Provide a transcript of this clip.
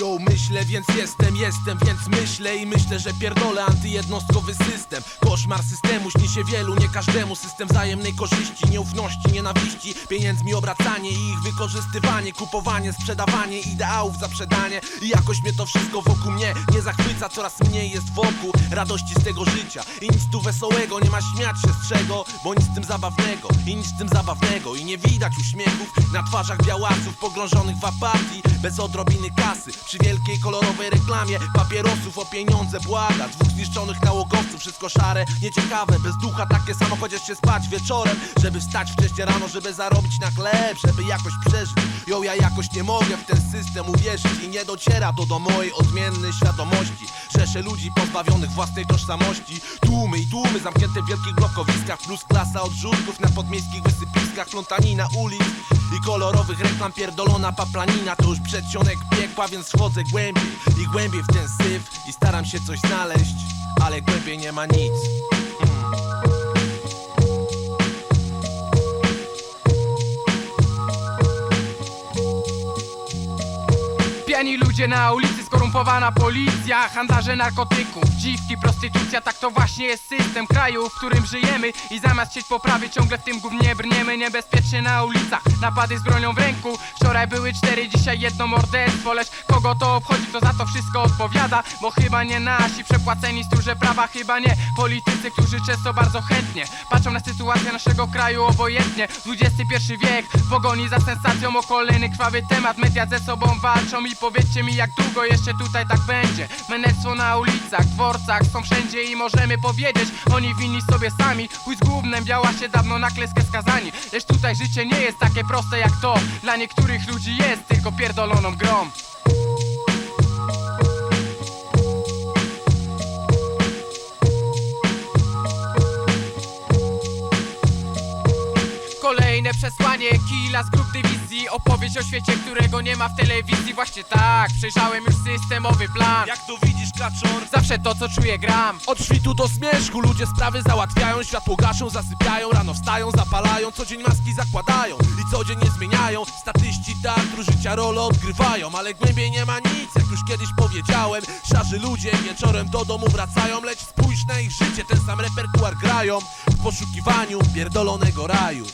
Myślę, więc jestem, jestem, więc myślę I myślę, że pierdolę antyjednostkowy system. Koszmar systemu śni się wielu, nie każdemu. System wzajemnej korzyści, nieufności, nienawiści. Pieniędzmi obracanie i ich wykorzystywanie. Kupowanie, sprzedawanie ideałów za przedanie. I jakoś mnie to wszystko wokół mnie nie zachwyca. Coraz mniej jest wokół radości z tego życia. I nic tu wesołego, nie ma śmiać się z czego Bo nic z tym zabawnego. I nic z tym zabawnego. I nie widać uśmiechów na twarzach białasów Pogrążonych w apatii, bez odrobiny kasy Przy wielkiej kolorowej reklamie papierosów o pieniądze błaga. Dwóch zniszczonych nałogowców, wszystko szare, nieciekawe. Bez ducha takie samo chociaż się spać wieczorem. Żeby wstać wcześniej rano, żeby zarobić na chleb Żeby jakoś przeżyć. Ją ja jakoś nie mogę w ten system uwierzyć I nie dociera to do mojej odmiennej świadomości. Rzesze ludzi pozbawionych własnej tożsamości. Tłumy i tłumy zamknięte w wielkich blokowiskach. Plus klasa odrzutków na podmiejskich wysypiskach. Plątanina ulic i kolorowych reklam pierdolona paplanina. To już przedsionek piekła, więc wchodzę głębiej I głębiej w ten syf. I staram się coś znaleźć Ale głębiej nie ma nic Pijani ludzie na ulicy, skorumpowana policja Handlarze narkotyków, dziwki, prostytucja Tak to właśnie jest system kraju, w którym żyjemy I zamiast chcieć poprawy ciągle w tym gównie brniemy Niebezpiecznie na ulicach, napady z bronią w ręku Wczoraj były cztery, dzisiaj jedno morderstwo Lecz kogo to obchodzi, kto za to wszystko odpowiada? Bo chyba nie nasi przepłaceni stróże prawa Chyba nie politycy, którzy często bardzo chętnie Patrzą na sytuację naszego kraju obojętnie. XXI wiek, w pogoni za sensacją O kolejny krwawy temat, media ze sobą walczą I powiedzcie mi jak długo jeszcze tutaj tak będzie? Menelstwo na ulicach, dworcach są wszędzie I możemy powiedzieć, oni winni sobie sami. Chuj z gównem, biała się dawno na kleskę skazani. Lecz tutaj życie nie jest takie proste jak to. Dla niektórych ludzi jest tylko pierdoloną grą. Kolejne przesłanie killa z grup dywizji Opowieść o świecie, którego nie ma w telewizji. Właśnie tak, przejrzałem już systemowy plan. Jak tu widzisz kaczor? Zawsze to co czuję gram. Od świtu do zmierzchu ludzie sprawy załatwiają. Światło gaszą, zasypiają, rano wstają, zapalają. Co dzień maski zakładają i co dzień nie zmieniają. Statyści teatru życia rolę odgrywają Ale głębiej nie ma nic, jak już kiedyś powiedziałem Szarzy ludzie wieczorem do domu wracają. Lecz spójrz na ich życie, ten sam repertuar grają W poszukiwaniu pierdolonego raju